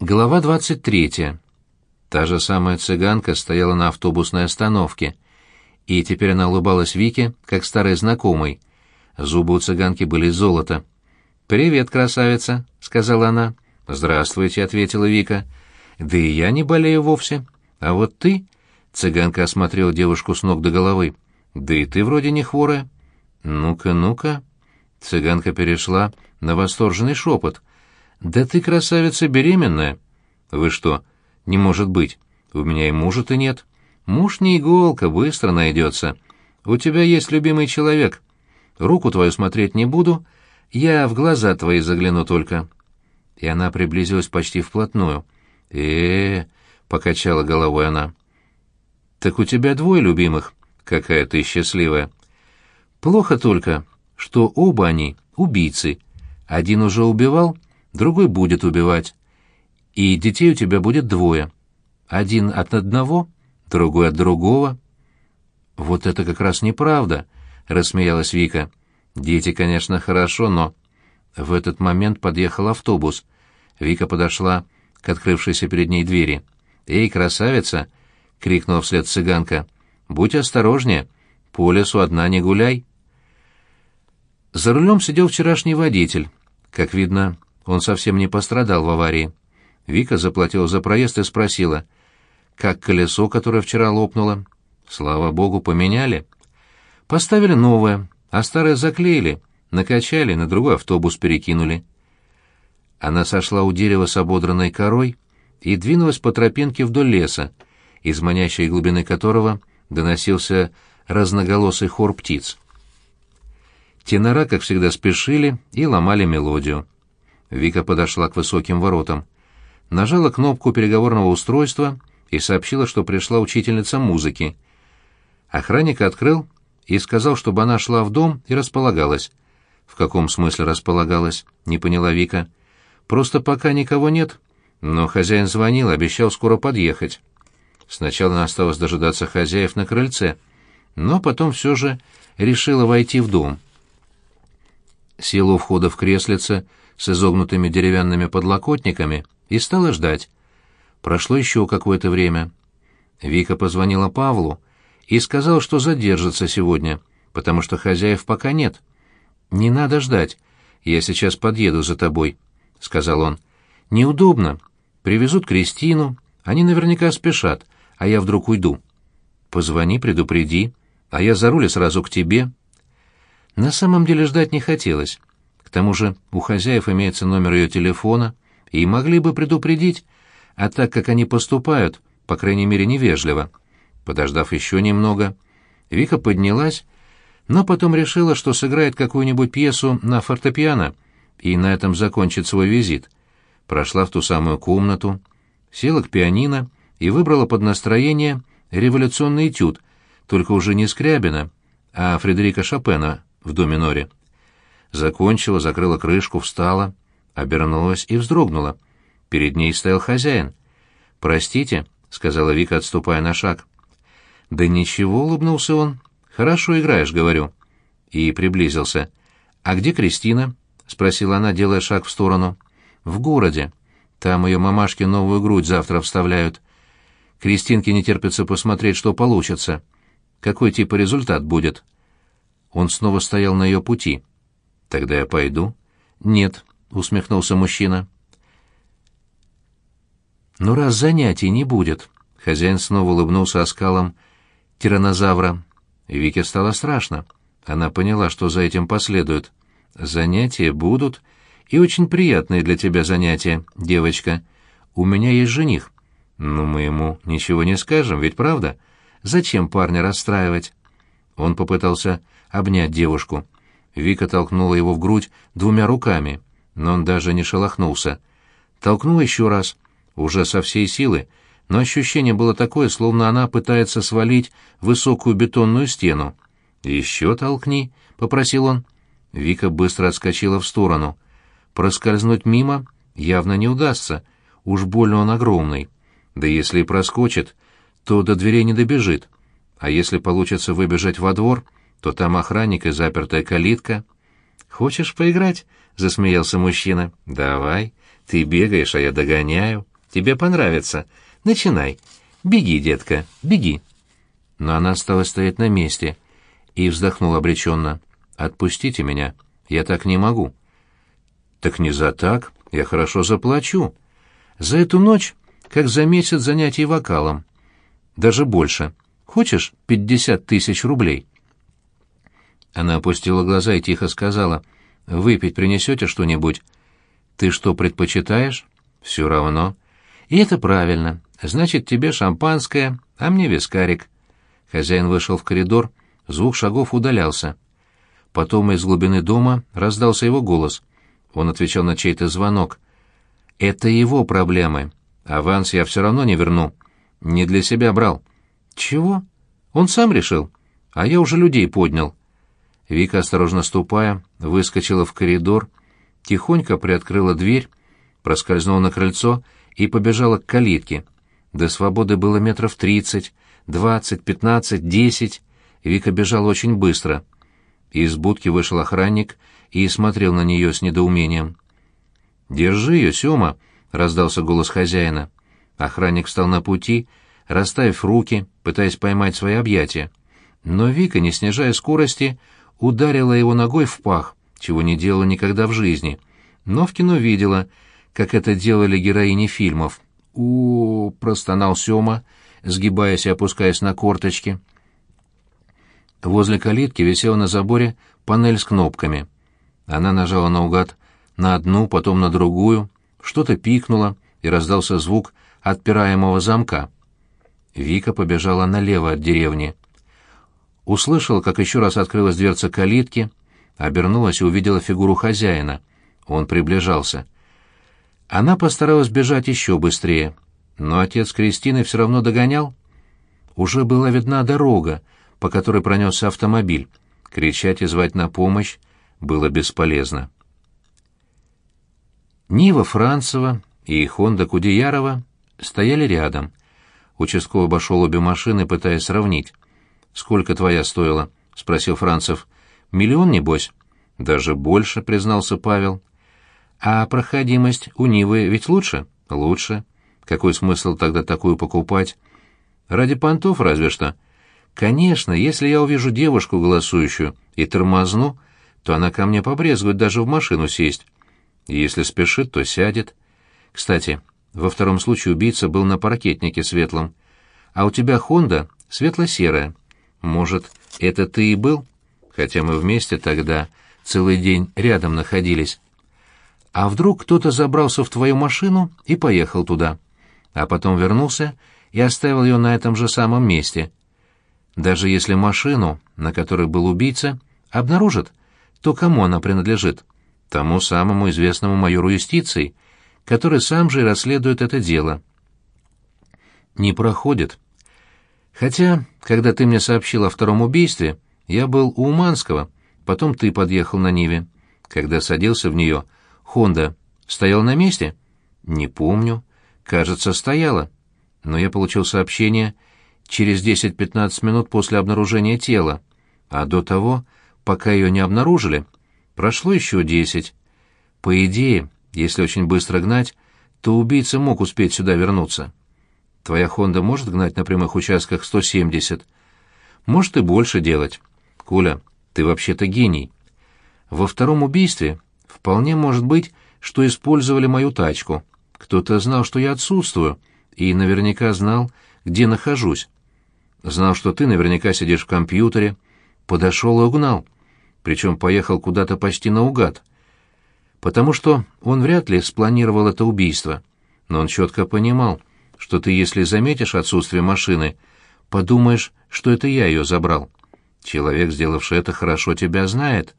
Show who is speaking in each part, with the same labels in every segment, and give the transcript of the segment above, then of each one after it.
Speaker 1: Глава 23. Та же самая цыганка стояла на автобусной остановке, и теперь она улыбалась Вике, как старой знакомой. Зубы у цыганки были из золота. «Привет, красавица», — сказала она. «Здравствуйте», — ответила Вика. «Да и я не болею вовсе. А вот ты...» — цыганка осмотрела девушку с ног до головы. «Да и ты вроде не хворая». «Ну-ка, ну-ка...» Цыганка перешла на восторженный шепот. «Да ты, красавица, беременная!» «Вы что?» «Не может быть. У меня и мужа-то нет. Муж не иголка, быстро найдется. У тебя есть любимый человек. Руку твою смотреть не буду, я в глаза твои загляну только». И она приблизилась почти вплотную. э, -э, -э покачала головой она. «Так у тебя двое любимых. Какая ты счастливая!» «Плохо только, что оба они убийцы. Один уже убивал, другой будет убивать. И детей у тебя будет двое. Один от одного, другой от другого. Вот это как раз неправда, рассмеялась Вика. Дети, конечно, хорошо, но в этот момент подъехал автобус. Вика подошла к открывшейся перед ней двери. "Эй, красавица!" крикнула вслед цыганка. "Будь осторожнее, по лесу одна не гуляй". За рулем сидел вчерашний водитель. Как видно, он совсем не пострадал в аварии. Вика заплатила за проезд и спросила, как колесо, которое вчера лопнуло. Слава богу, поменяли. Поставили новое, а старое заклеили, накачали, на другой автобус перекинули. Она сошла у дерева с ободранной корой и двинулась по тропинке вдоль леса, из манящей глубины которого доносился разноголосый хор птиц. Тенора, как всегда, спешили и ломали мелодию. Вика подошла к высоким воротам. Нажала кнопку переговорного устройства и сообщила, что пришла учительница музыки. Охранник открыл и сказал, чтобы она шла в дом и располагалась. В каком смысле располагалась, не поняла Вика. Просто пока никого нет. Но хозяин звонил, обещал скоро подъехать. Сначала она осталась дожидаться хозяев на крыльце, но потом все же решила войти в дом. Села у входа в креслице, с изогнутыми деревянными подлокотниками и стала ждать. Прошло еще какое-то время. Вика позвонила Павлу и сказал, что задержится сегодня, потому что хозяев пока нет. «Не надо ждать, я сейчас подъеду за тобой», — сказал он. «Неудобно. Привезут Кристину, они наверняка спешат, а я вдруг уйду». «Позвони, предупреди, а я за руль сразу к тебе». На самом деле ждать не хотелось тому же у хозяев имеется номер ее телефона, и могли бы предупредить, а так как они поступают, по крайней мере, невежливо. Подождав еще немного, Вика поднялась, но потом решила, что сыграет какую-нибудь пьесу на фортепиано, и на этом закончит свой визит. Прошла в ту самую комнату, села к пианино и выбрала под настроение революционный этюд, только уже не Скрябина, а Фредерика Шопена в доме Нори закончила, закрыла крышку, встала, обернулась и вздрогнула. Перед ней стоял хозяин. «Простите», — сказала Вика, отступая на шаг. «Да ничего», — улыбнулся он. «Хорошо играешь», — говорю. И приблизился. «А где Кристина?» — спросила она, делая шаг в сторону. «В городе. Там ее мамашки новую грудь завтра вставляют. Кристинке не терпится посмотреть, что получится. Какой типа результат будет?» Он снова стоял на ее пути. Тогда я пойду. Нет, усмехнулся мужчина. Но раз занятий не будет, хозяин снова улыбнулся оскалом тиранозавра. Вике стало страшно. Она поняла, что за этим последует. Занятия будут, и очень приятные для тебя занятия, девочка. У меня есть жених. Но мы ему ничего не скажем, ведь правда? Зачем парня расстраивать? Он попытался обнять девушку. Вика толкнула его в грудь двумя руками, но он даже не шелохнулся. Толкнула еще раз, уже со всей силы, но ощущение было такое, словно она пытается свалить высокую бетонную стену. «Еще толкни», — попросил он. Вика быстро отскочила в сторону. Проскользнуть мимо явно не удастся, уж больно он огромный. Да если и проскочит, то до дверей не добежит. А если получится выбежать во двор, то там охранник и запертая калитка. «Хочешь поиграть?» — засмеялся мужчина. «Давай. Ты бегаешь, а я догоняю. Тебе понравится. Начинай. Беги, детка, беги». Но она стала стоять на месте и вздохнула обреченно. «Отпустите меня. Я так не могу». «Так не за так. Я хорошо заплачу. За эту ночь, как за месяц занятий вокалом. Даже больше. Хочешь пятьдесят тысяч рублей?» Она опустила глаза и тихо сказала, «Выпить принесете что-нибудь?» «Ты что предпочитаешь?» «Все равно». «И это правильно. Значит, тебе шампанское, а мне вискарик». Хозяин вышел в коридор, звук шагов удалялся. Потом из глубины дома раздался его голос. Он отвечал на чей-то звонок. «Это его проблемы. Аванс я все равно не верну. Не для себя брал». «Чего?» «Он сам решил. А я уже людей поднял». Вика, осторожно ступая, выскочила в коридор, тихонько приоткрыла дверь, проскользнула на крыльцо и побежала к калитке. До свободы было метров тридцать, двадцать, пятнадцать, десять. Вика бежала очень быстро. Из будки вышел охранник и смотрел на нее с недоумением. «Держи ее, Сема!» — раздался голос хозяина. Охранник встал на пути, расставив руки, пытаясь поймать свои объятия. Но Вика, не снижая скорости, ударила его ногой в пах, чего не делала никогда в жизни, но в кино видела, как это делали героини фильмов. у, -у, простонал Сёма, сгибаясь и опускаясь на корточки. Возле калитки висела на заборе панель с кнопками. Она нажала наугад на одну, потом на другую, что-то пикнуло, и раздался звук отпираемого замка. Вика побежала налево от деревни — услышала, как еще раз открылась дверца калитки, обернулась и увидела фигуру хозяина. Он приближался. Она постаралась бежать еще быстрее, но отец Кристины все равно догонял. Уже была видна дорога, по которой пронесся автомобиль. Кричать и звать на помощь было бесполезно. Нива Францева и Хонда Кудеярова стояли рядом. Участковый обошел обе машины, пытаясь сравнить. «Сколько твоя стоила?» — спросил Францев. «Миллион, небось?» «Даже больше», — признался Павел. «А проходимость у Нивы ведь лучше?» «Лучше. Какой смысл тогда такую покупать?» «Ради понтов разве что?» «Конечно, если я увижу девушку голосующую и тормозну, то она ко мне побрезгует даже в машину сесть. Если спешит, то сядет. Кстати, во втором случае убийца был на паркетнике светлом, а у тебя «Хонда» светло-серая». Может, это ты и был? Хотя мы вместе тогда целый день рядом находились. А вдруг кто-то забрался в твою машину и поехал туда, а потом вернулся и оставил ее на этом же самом месте? Даже если машину, на которой был убийца, обнаружат, то кому она принадлежит? Тому самому известному майору юстиции, который сам же и расследует это дело. Не проходит. Хотя, когда ты мне сообщил о втором убийстве, я был у Уманского, потом ты подъехал на Ниве. Когда садился в нее, Хонда стоял на месте? Не помню. Кажется, стояла. Но я получил сообщение через 10-15 минут после обнаружения тела, а до того, пока ее не обнаружили, прошло еще 10. По идее, если очень быстро гнать, то убийца мог успеть сюда вернуться. Твоя Honda может гнать на прямых участках 170? Может и больше делать. Коля, ты вообще-то гений. Во втором убийстве вполне может быть, что использовали мою тачку. Кто-то знал, что я отсутствую, и наверняка знал, где нахожусь. Знал, что ты наверняка сидишь в компьютере. Подошел и угнал. Причем поехал куда-то почти наугад. Потому что он вряд ли спланировал это убийство. Но он четко понимал — что ты, если заметишь отсутствие машины, подумаешь, что это я ее забрал. Человек, сделавший это, хорошо тебя знает.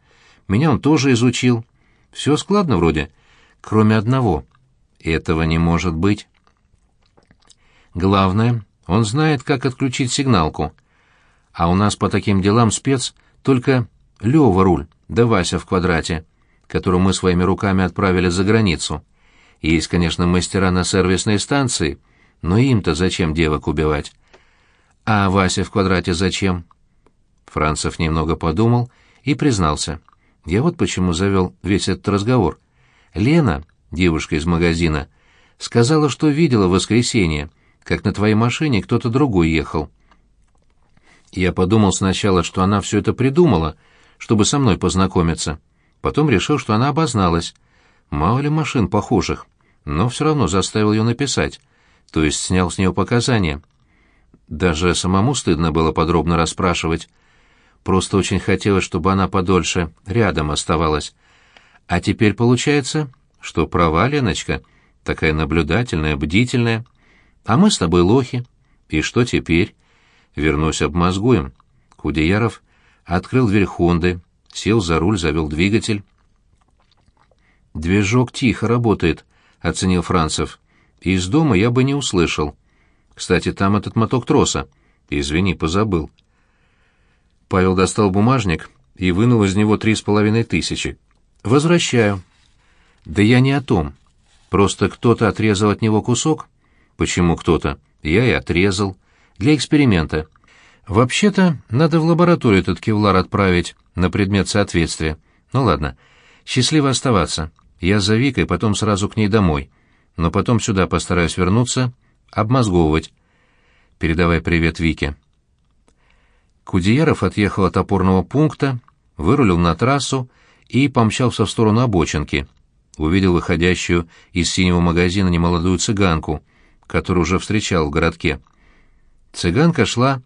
Speaker 1: Меня он тоже изучил. Все складно вроде, кроме одного. Этого не может быть. Главное, он знает, как отключить сигналку. А у нас по таким делам спец только Лёва руль, да Вася в квадрате, которую мы своими руками отправили за границу. Есть, конечно, мастера на сервисной станции — но им-то зачем девок убивать? А Вася в квадрате зачем? Францев немного подумал и признался. Я вот почему завел весь этот разговор. Лена, девушка из магазина, сказала, что видела в воскресенье, как на твоей машине кто-то другой ехал. Я подумал сначала, что она все это придумала, чтобы со мной познакомиться. Потом решил, что она обозналась. Мало ли машин похожих, но все равно заставил ее написать то есть снял с нее показания. Даже самому стыдно было подробно расспрашивать. Просто очень хотелось, чтобы она подольше рядом оставалась. А теперь получается, что права, Леночка, такая наблюдательная, бдительная. А мы с тобой лохи. И что теперь? Вернусь обмозгуем. Худеяров открыл дверь Хонды, сел за руль, завел двигатель. «Движок тихо работает», — оценил Францев и из дома я бы не услышал. Кстати, там этот моток троса. Извини, позабыл. Павел достал бумажник и вынул из него три с половиной тысячи. «Возвращаю». «Да я не о том. Просто кто-то отрезал от него кусок». «Почему кто-то?» «Я и отрезал. Для эксперимента». «Вообще-то, надо в лабораторию этот кевлар отправить на предмет соответствия. Ну ладно. Счастливо оставаться. Я за Викой, потом сразу к ней домой» но потом сюда постараюсь вернуться, обмозговывать. Передавай привет Вике. Кудеяров отъехал от опорного пункта, вырулил на трассу и помчался в сторону обочинки. Увидел выходящую из синего магазина немолодую цыганку, которую уже встречал в городке. Цыганка шла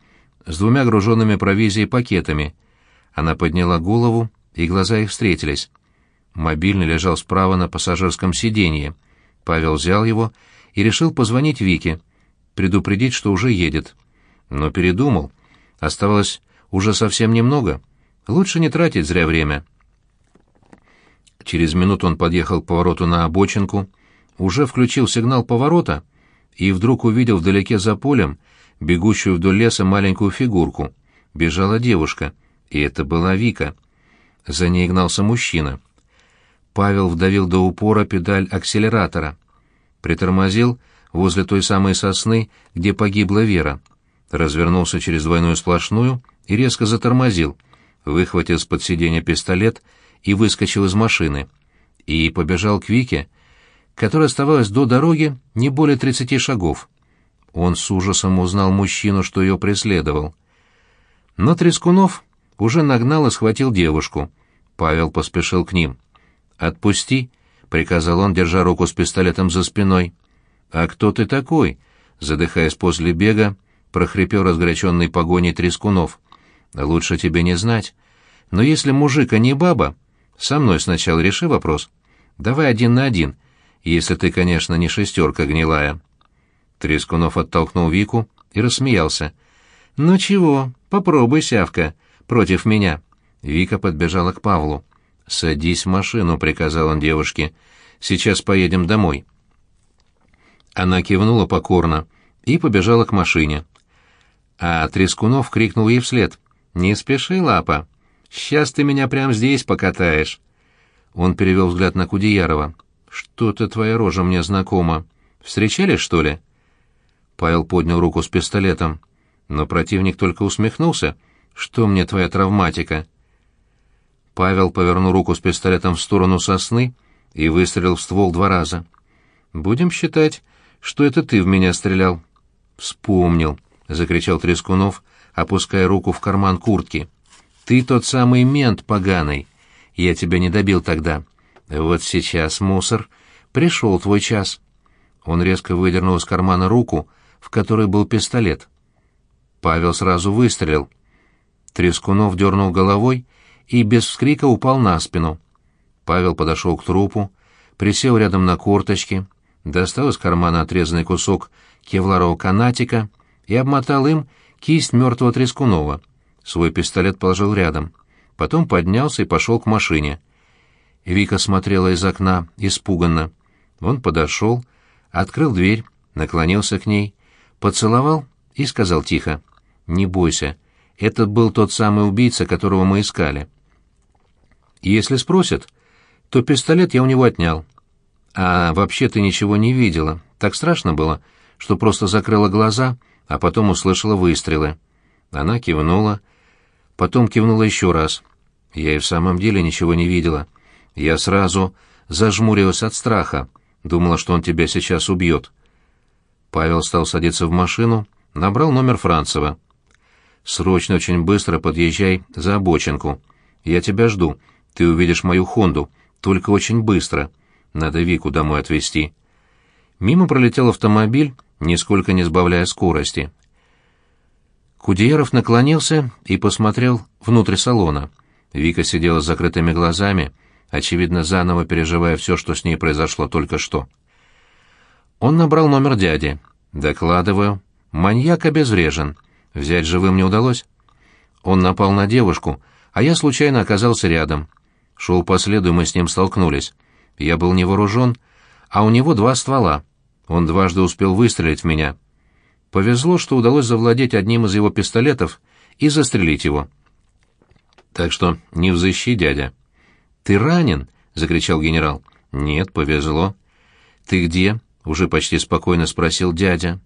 Speaker 1: с двумя груженными провизией пакетами. Она подняла голову, и глаза их встретились. Мобильный лежал справа на пассажирском сиденье — Павел взял его и решил позвонить Вике, предупредить, что уже едет. Но передумал. Оставалось уже совсем немного. Лучше не тратить зря время. Через минуту он подъехал к повороту на обочинку, уже включил сигнал поворота и вдруг увидел вдалеке за полем бегущую вдоль леса маленькую фигурку. Бежала девушка, и это была Вика. За ней гнался мужчина. Павел вдавил до упора педаль акселератора. Притормозил возле той самой сосны, где погибла Вера. Развернулся через двойную сплошную и резко затормозил, выхватил из-под сиденья пистолет и выскочил из машины. И побежал к Вике, которая оставалась до дороги не более 30 шагов. Он с ужасом узнал мужчину, что ее преследовал. Но Трескунов уже нагнал и схватил девушку. Павел поспешил к ним. «Отпусти», — приказал он, держа руку с пистолетом за спиной. «А кто ты такой?» — задыхаясь после бега, прохрипел разгоряченный погоней Трескунов. «Лучше тебе не знать. Но если мужик, а не баба, со мной сначала реши вопрос. Давай один на один, если ты, конечно, не шестерка гнилая». Трескунов оттолкнул Вику и рассмеялся. «Ну чего, попробуй, сявка, против меня». Вика подбежала к Павлу. «Садись в машину», — приказал он девушке. «Сейчас поедем домой». Она кивнула покорно и побежала к машине. А Трескунов крикнул ей вслед. «Не спеши, лапа! Сейчас ты меня прямо здесь покатаешь!» Он перевел взгляд на Кудеярова. «Что-то твоя рожа мне знакома. Встречались, что ли?» Павел поднял руку с пистолетом. Но противник только усмехнулся. «Что мне твоя травматика?» Павел повернул руку с пистолетом в сторону сосны и выстрелил в ствол два раза. «Будем считать, что это ты в меня стрелял». «Вспомнил», — закричал Трескунов, опуская руку в карман куртки. «Ты тот самый мент поганый. Я тебя не добил тогда. Вот сейчас, мусор, пришел твой час». Он резко выдернул из кармана руку, в которой был пистолет. Павел сразу выстрелил. Трескунов дернул головой и без вскрика упал на спину. Павел подошел к трупу, присел рядом на корточки, достал из кармана отрезанный кусок кевларового канатика и обмотал им кисть мертвого Трескунова. Свой пистолет положил рядом. Потом поднялся и пошел к машине. Вика смотрела из окна, испуганно. Он подошел, открыл дверь, наклонился к ней, поцеловал и сказал тихо. «Не бойся, это был тот самый убийца, которого мы искали». Если спросят, то пистолет я у него отнял. А вообще ты ничего не видела. Так страшно было, что просто закрыла глаза, а потом услышала выстрелы. Она кивнула, потом кивнула еще раз. Я и в самом деле ничего не видела. Я сразу зажмурилась от страха, думала, что он тебя сейчас убьет. Павел стал садиться в машину, набрал номер Францева. «Срочно, очень быстро подъезжай за обочинку. Я тебя жду. Ты увидишь мою Хонду, только очень быстро. Надо Вику домой отвезти». Мимо пролетел автомобиль, нисколько не сбавляя скорости. Кудеяров наклонился и посмотрел внутрь салона. Вика сидела с закрытыми глазами, очевидно, заново переживая все, что с ней произошло только что. Он набрал номер дяди. «Докладываю. Маньяк обезврежен. Взять живым не удалось. Он напал на девушку, а я случайно оказался рядом шел по следу, и мы с ним столкнулись. Я был невооружен, а у него два ствола. Он дважды успел выстрелить в меня. Повезло, что удалось завладеть одним из его пистолетов и застрелить его. Так что не взыщи, дядя. «Ты ранен?» — закричал генерал. «Нет, повезло». «Ты где?» — уже почти спокойно спросил дядя.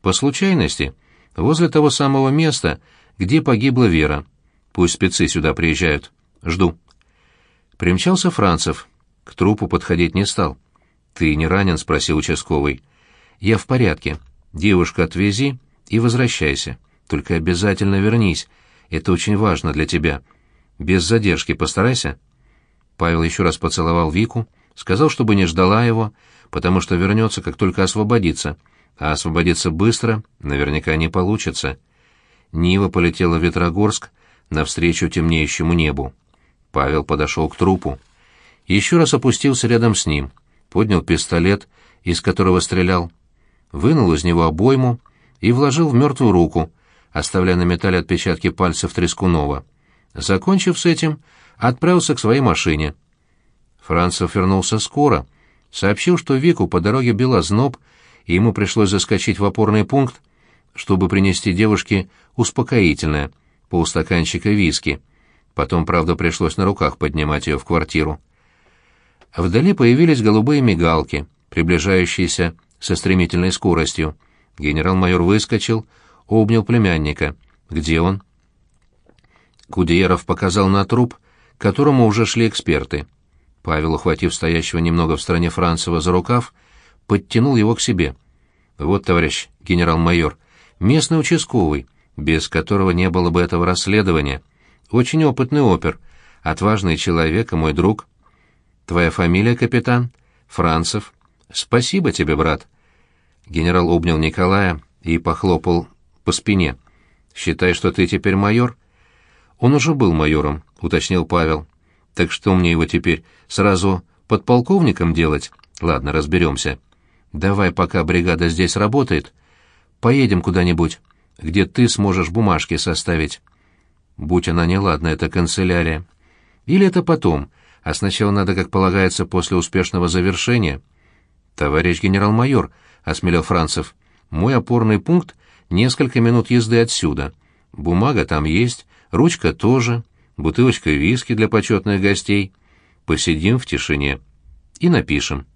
Speaker 1: «По случайности, возле того самого места, где погибла Вера. Пусть спецы сюда приезжают. Жду». Примчался Францев. К трупу подходить не стал. «Ты не ранен?» — спросил участковый. «Я в порядке. Девушка, отвези и возвращайся. Только обязательно вернись. Это очень важно для тебя. Без задержки постарайся». Павел еще раз поцеловал Вику, сказал, чтобы не ждала его, потому что вернется, как только освободится. А освободиться быстро наверняка не получится. Нива полетела в Ветрогорск навстречу темнеющему небу. Павел подошел к трупу. Еще раз опустился рядом с ним, поднял пистолет, из которого стрелял, вынул из него обойму и вложил в мертвую руку, оставляя на металле отпечатки пальцев Трескунова. Закончив с этим, отправился к своей машине. Францев вернулся скоро, сообщил, что Вику по дороге бил зноб, и ему пришлось заскочить в опорный пункт, чтобы принести девушке успокоительное, полстаканчика виски. Потом, правда, пришлось на руках поднимать ее в квартиру. Вдали появились голубые мигалки, приближающиеся со стремительной скоростью. Генерал-майор выскочил, обнял племянника. «Где он?» Кудееров показал на труп, к которому уже шли эксперты. Павел, ухватив стоящего немного в стороне Францева за рукав, подтянул его к себе. «Вот, товарищ генерал-майор, местный участковый, без которого не было бы этого расследования». Очень опытный опер. Отважный человек и мой друг. Твоя фамилия, капитан? Францев. Спасибо тебе, брат. Генерал обнял Николая и похлопал по спине. Считай, что ты теперь майор. Он уже был майором, уточнил Павел. Так что мне его теперь сразу подполковником делать? Ладно, разберемся. Давай, пока бригада здесь работает, поедем куда-нибудь, где ты сможешь бумажки составить будь она неладна, эта канцелярия. Или это потом, а сначала надо, как полагается, после успешного завершения. «Товарищ генерал-майор», — осмелел Францев, — «мой опорный пункт — несколько минут езды отсюда. Бумага там есть, ручка тоже, бутылочка виски для почетных гостей. Посидим в тишине и напишем».